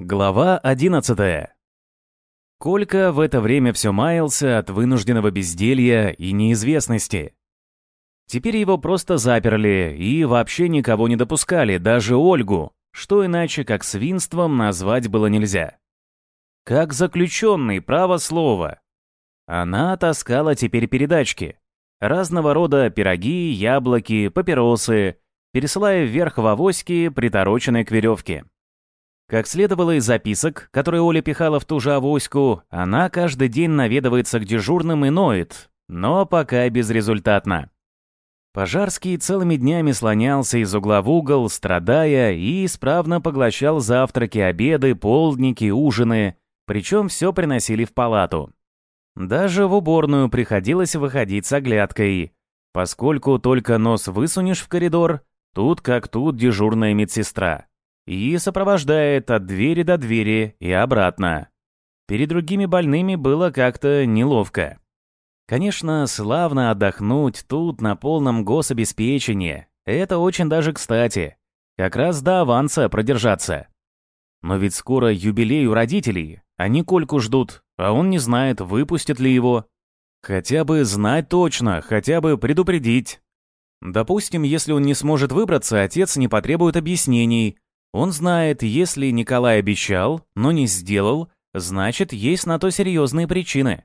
Глава 11. Колька в это время все маялся от вынужденного безделья и неизвестности. Теперь его просто заперли и вообще никого не допускали, даже Ольгу, что иначе как свинством назвать было нельзя. Как заключенный, право слова. Она таскала теперь передачки. Разного рода пироги, яблоки, папиросы, пересылая вверх в авоськи, притороченные к веревке. Как следовало из записок, которые Оля пихала в ту же авоську, она каждый день наведывается к дежурным и ноет, но пока безрезультатно. Пожарский целыми днями слонялся из угла в угол, страдая, и исправно поглощал завтраки, обеды, полдники, ужины, причем все приносили в палату. Даже в уборную приходилось выходить с оглядкой, поскольку только нос высунешь в коридор, тут как тут дежурная медсестра и сопровождает от двери до двери и обратно. Перед другими больными было как-то неловко. Конечно, славно отдохнуть тут на полном гособеспечении. Это очень даже кстати. Как раз до аванса продержаться. Но ведь скоро юбилей у родителей. Они Кольку ждут, а он не знает, выпустят ли его. Хотя бы знать точно, хотя бы предупредить. Допустим, если он не сможет выбраться, отец не потребует объяснений, он знает, если Николай обещал, но не сделал, значит, есть на то серьезные причины.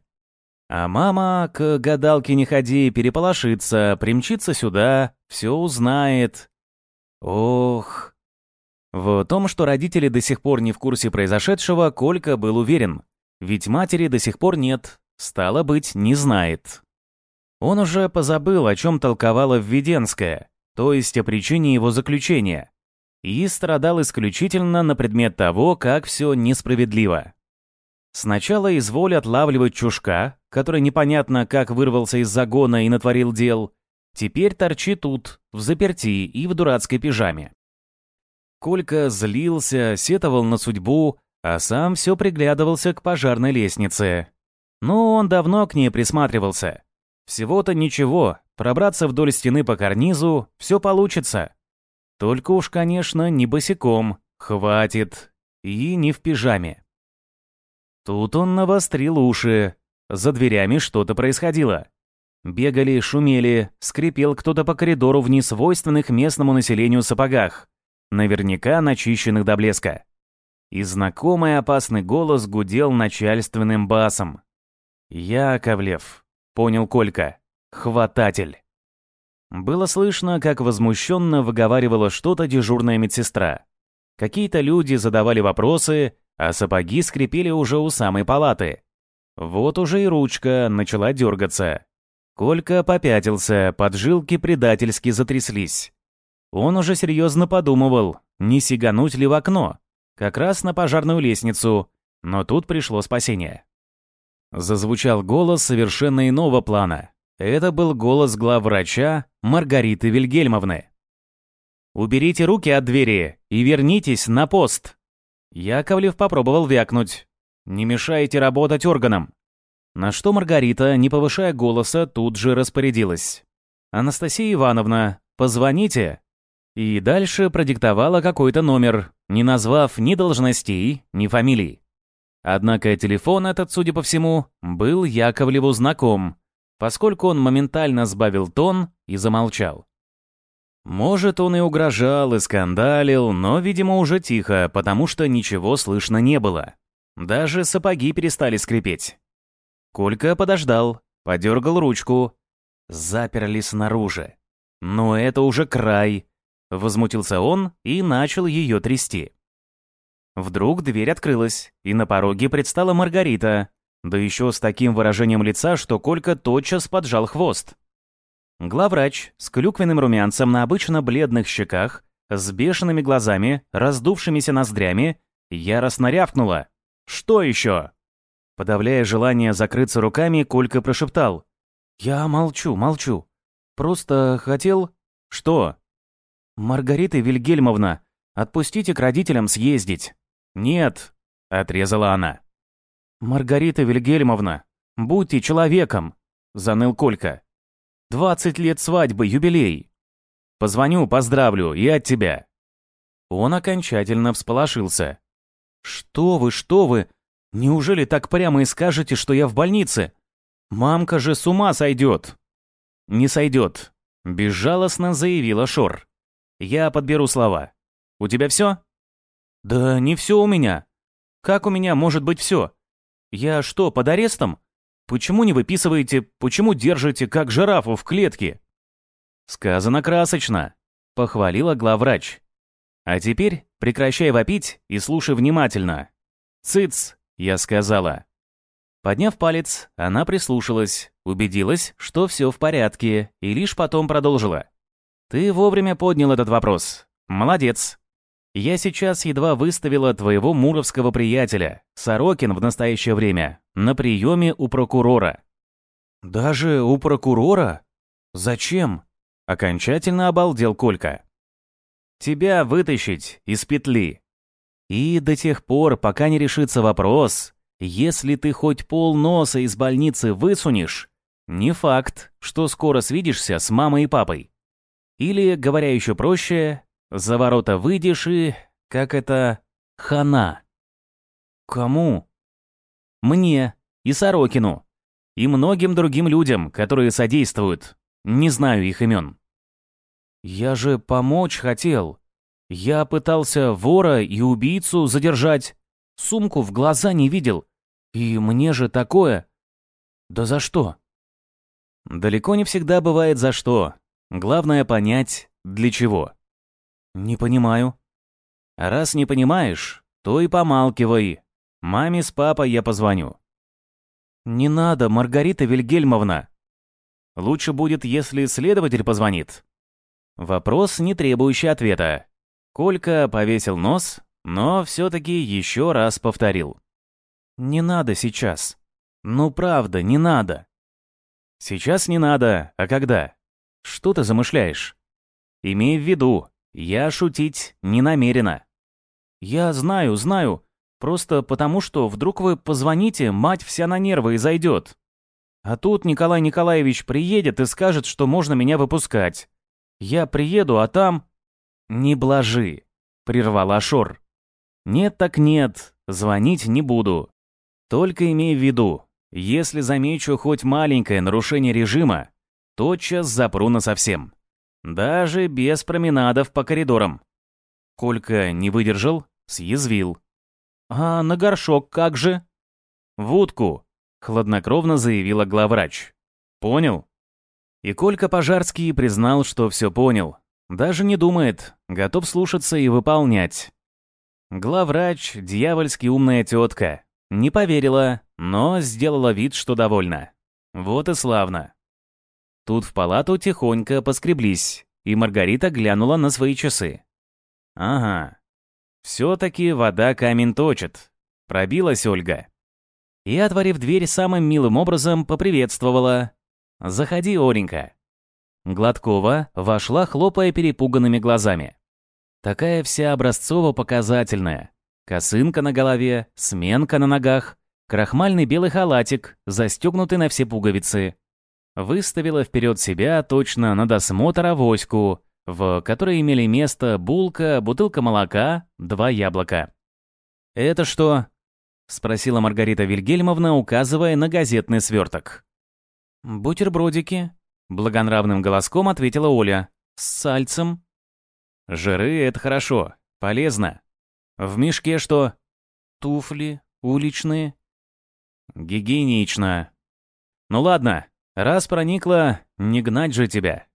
А мама к гадалке не ходи, переполошится, примчится сюда, все узнает. Ох. В том, что родители до сих пор не в курсе произошедшего, Колька был уверен. Ведь матери до сих пор нет, стало быть, не знает. Он уже позабыл, о чем толковала Введенская, то есть о причине его заключения и страдал исключительно на предмет того, как все несправедливо. Сначала изволь отлавливать чушка, который непонятно как вырвался из загона и натворил дел, теперь торчит тут, в заперти и в дурацкой пижаме. Колька злился, сетовал на судьбу, а сам все приглядывался к пожарной лестнице. Но он давно к ней присматривался. Всего-то ничего, пробраться вдоль стены по карнизу, все получится. Только уж, конечно, не босиком, хватит, и не в пижаме. Тут он навострил уши. За дверями что-то происходило. Бегали, шумели, скрипел кто-то по коридору в несвойственных местному населению сапогах, наверняка начищенных до блеска. И знакомый опасный голос гудел начальственным басом. «Яковлев», — понял Колька, — «хвататель». Было слышно, как возмущенно выговаривала что-то дежурная медсестра. Какие-то люди задавали вопросы, а сапоги скрипели уже у самой палаты. Вот уже и ручка начала дергаться. Колька попятился, поджилки предательски затряслись. Он уже серьезно подумывал, не сигануть ли в окно, как раз на пожарную лестницу, но тут пришло спасение. Зазвучал голос совершенно иного плана. Это был голос главврача Маргариты Вильгельмовны. «Уберите руки от двери и вернитесь на пост!» Яковлев попробовал вякнуть. «Не мешайте работать органам!» На что Маргарита, не повышая голоса, тут же распорядилась. «Анастасия Ивановна, позвоните!» И дальше продиктовала какой-то номер, не назвав ни должностей, ни фамилий. Однако телефон этот, судя по всему, был Яковлеву знаком, поскольку он моментально сбавил тон и замолчал. Может, он и угрожал, и скандалил, но, видимо, уже тихо, потому что ничего слышно не было. Даже сапоги перестали скрипеть. Колька подождал, подергал ручку. Заперли снаружи. Но это уже край. Возмутился он и начал ее трясти. Вдруг дверь открылась, и на пороге предстала Маргарита, да еще с таким выражением лица, что Колька тотчас поджал хвост. Главврач с клюквенным румянцем на обычно бледных щеках, с бешеными глазами, раздувшимися ноздрями, яростно рявкнула. «Что еще?» Подавляя желание закрыться руками, Колька прошептал. «Я молчу, молчу. Просто хотел...» «Что?» «Маргарита Вильгельмовна, отпустите к родителям съездить». «Нет», — отрезала она. «Маргарита Вильгельмовна, будьте человеком!» — заныл Колька. «Двадцать лет свадьбы, юбилей!» «Позвоню, поздравлю, и от тебя!» Он окончательно всполошился. «Что вы, что вы? Неужели так прямо и скажете, что я в больнице? Мамка же с ума сойдет!» «Не сойдет», — безжалостно заявила Шор. «Я подберу слова. У тебя все?» «Да не все у меня. Как у меня может быть все? Я что, под арестом? Почему не выписываете, почему держите, как жирафу в клетке?» «Сказано красочно», — похвалила главврач. «А теперь прекращай вопить и слушай внимательно». «Цыц», — я сказала. Подняв палец, она прислушалась, убедилась, что все в порядке, и лишь потом продолжила. «Ты вовремя поднял этот вопрос. Молодец. Я сейчас едва выставила твоего муровского приятеля, Сорокин в настоящее время, на приеме у прокурора». «Даже у прокурора? Зачем?» Окончательно обалдел Колька. «Тебя вытащить из петли. И до тех пор, пока не решится вопрос, если ты хоть полноса из больницы высунешь, не факт, что скоро свидишься с мамой и папой. Или, говоря еще проще, за ворота выйдешь и, как это, хана. Кому? Мне и Сорокину. И многим другим людям, которые содействуют. Не знаю их имен. Я же помочь хотел. Я пытался вора и убийцу задержать. Сумку в глаза не видел. И мне же такое. Да за что? Далеко не всегда бывает за что. Главное понять, для чего. Не понимаю. А раз не понимаешь, то и помалкивай. Маме с папой я позвоню. Не надо, Маргарита Вильгельмовна. Лучше будет, если следователь позвонит. Вопрос, не требующий ответа. Колька повесил нос, но все-таки еще раз повторил. «Не надо сейчас. Ну правда, не надо». «Сейчас не надо, а когда? Что ты замышляешь?» «Имей в виду, я шутить не намерена». «Я знаю, знаю. Просто потому, что вдруг вы позвоните, мать вся на нервы и зайдет. А тут Николай Николаевич приедет и скажет, что можно меня выпускать. Я приеду, а там...» «Не блажи», — прервала Шор. «Нет так нет, звонить не буду. Только имей в виду, если замечу хоть маленькое нарушение режима, тотчас запру насовсем. Даже без променадов по коридорам». Колька не выдержал, съязвил. «А на горшок как же?» «В утку», хладнокровно заявила главврач. «Понял?» И Колька Пожарский признал, что все понял. Даже не думает, готов слушаться и выполнять. Главврач, дьявольски умная тетка, не поверила, но сделала вид, что довольна. Вот и славно. Тут в палату тихонько поскреблись, и Маргарита глянула на свои часы. Ага. Все-таки вода камень точит. Пробилась Ольга и, отворив дверь, самым милым образом поприветствовала. «Заходи, Оренька». Гладкова вошла, хлопая перепуганными глазами. Такая вся образцово-показательная. Косынка на голове, сменка на ногах, крахмальный белый халатик, застегнутый на все пуговицы. Выставила вперед себя точно на досмотр авоську, в которой имели место булка, бутылка молока, два яблока. «Это что?» — спросила Маргарита Вильгельмовна, указывая на газетный сверток. «Бутербродики», — благонравным голоском ответила Оля. «С сальцем». «Жиры — это хорошо, полезно. В мешке что?» «Туфли, уличные». «Гигиенично». «Ну ладно, раз проникла, не гнать же тебя.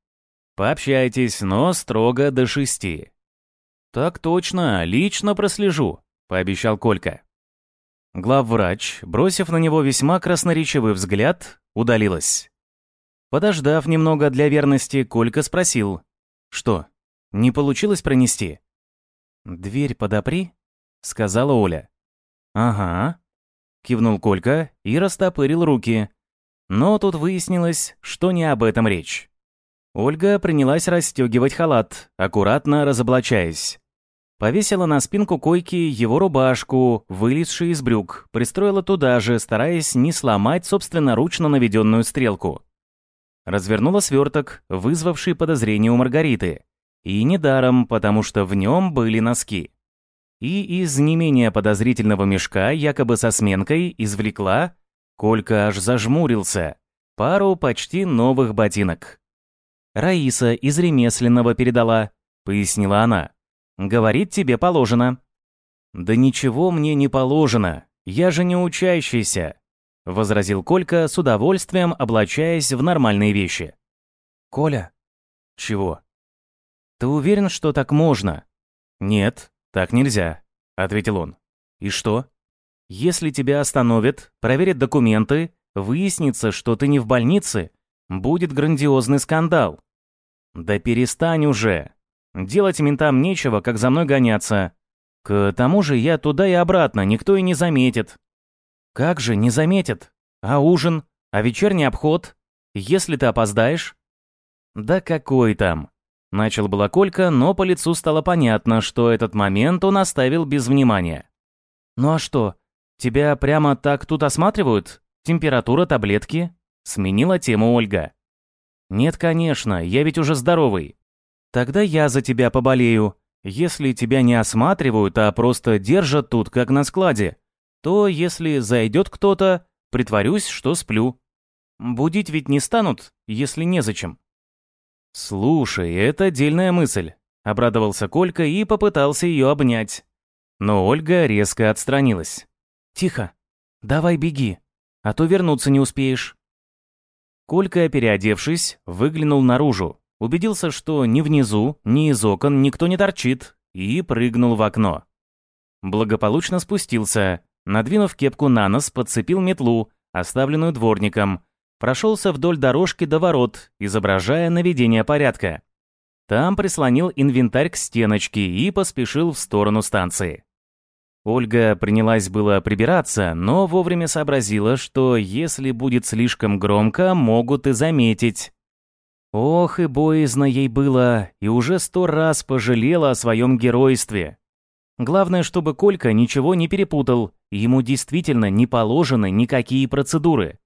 Пообщайтесь, но строго до шести». «Так точно, лично прослежу», — пообещал Колька. Главврач, бросив на него весьма красноречивый взгляд, удалилась. Подождав немного для верности, Колька спросил. «Что, не получилось пронести?» «Дверь подопри», — сказала Оля. «Ага», — кивнул Колька и растопырил руки. Но тут выяснилось, что не об этом речь. Ольга принялась расстегивать халат, аккуратно разоблачаясь. Повесила на спинку койки его рубашку, вылезшую из брюк, пристроила туда же, стараясь не сломать собственноручно наведенную стрелку. Развернула сверток, вызвавший подозрение у Маргариты. И недаром, потому что в нем были носки. и из не менее подозрительного мешка, якобы со сменкой, извлекла, Колька аж зажмурился, пару почти новых ботинок. «Раиса из ремесленного передала», — пояснила она. «Говорит, тебе положено». «Да ничего мне не положено, я же не учащийся», — возразил Колька с удовольствием, облачаясь в нормальные вещи. «Коля». «Чего?» «Ты уверен, что так можно?» «Нет, так нельзя», — ответил он. «И что?» «Если тебя остановят, проверят документы, выяснится, что ты не в больнице, будет грандиозный скандал». «Да перестань уже. Делать ментам нечего, как за мной гоняться. К тому же я туда и обратно, никто и не заметит». «Как же не заметит? А ужин? А вечерний обход? Если ты опоздаешь?» «Да какой там? Начал было Колька, но по лицу стало понятно, что этот момент он оставил без внимания. «Ну а что, тебя прямо так тут осматривают? Температура, таблетки?» Сменила тему Ольга. «Нет, конечно, я ведь уже здоровый. Тогда я за тебя поболею. Если тебя не осматривают, а просто держат тут, как на складе, то если зайдет кто-то, притворюсь, что сплю. Будить ведь не станут, если незачем». «Слушай, это отдельная мысль», — обрадовался Колька и попытался ее обнять. Но Ольга резко отстранилась. «Тихо, давай беги, а то вернуться не успеешь». Колька, переодевшись, выглянул наружу, убедился, что ни внизу, ни из окон никто не торчит, и прыгнул в окно. Благополучно спустился, надвинув кепку на нос, подцепил метлу, оставленную дворником, прошелся вдоль дорожки до ворот, изображая наведение порядка. Там прислонил инвентарь к стеночке и поспешил в сторону станции. Ольга принялась было прибираться, но вовремя сообразила, что если будет слишком громко, могут и заметить. Ох, и боязно ей было, и уже сто раз пожалела о своем геройстве. Главное, чтобы Колька ничего не перепутал, ему действительно не положены никакие процедуры.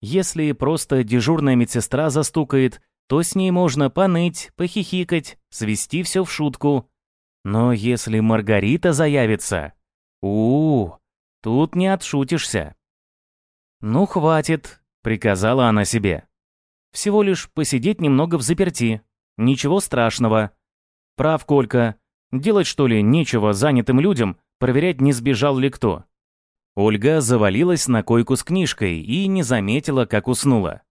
Если просто дежурная медсестра застукает, то с ней можно поныть, похихикать, свести все в шутку. Но если Маргарита заявится... у, -у, тут не отшутишься. «Ну, хватит», — приказала она себе. «Всего лишь посидеть немного в заперти. Ничего страшного. Прав Колька. Делать, что ли, нечего занятым людям, проверять, не сбежал ли кто. Ольга завалилась на койку с книжкой и не заметила, как уснула.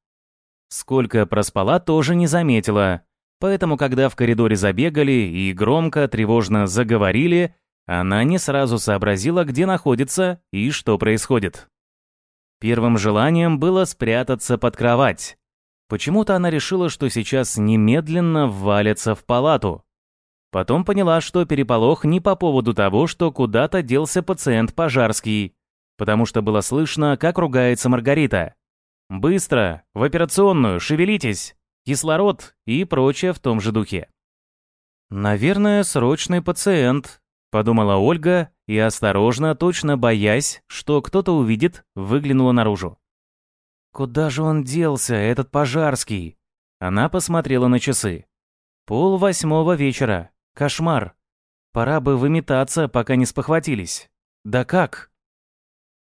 Сколько проспала, тоже не заметила. Поэтому, когда в коридоре забегали и громко, тревожно заговорили, она не сразу сообразила, где находится и что происходит. Первым желанием было спрятаться под кровать. Почему-то она решила, что сейчас немедленно валится в палату. Потом поняла, что переполох не по поводу того, что куда-то делся пациент Пожарский, потому что было слышно, как ругается Маргарита. «Быстро! В операционную! Шевелитесь! Кислород!» и прочее в том же духе. «Наверное, срочный пациент», — подумала Ольга и осторожно, точно боясь, что кто-то увидит, выглянула наружу. «Куда же он делся, этот пожарский?» Она посмотрела на часы. «Пол восьмого вечера. Кошмар. Пора бы выметаться, пока не спохватились. Да как?»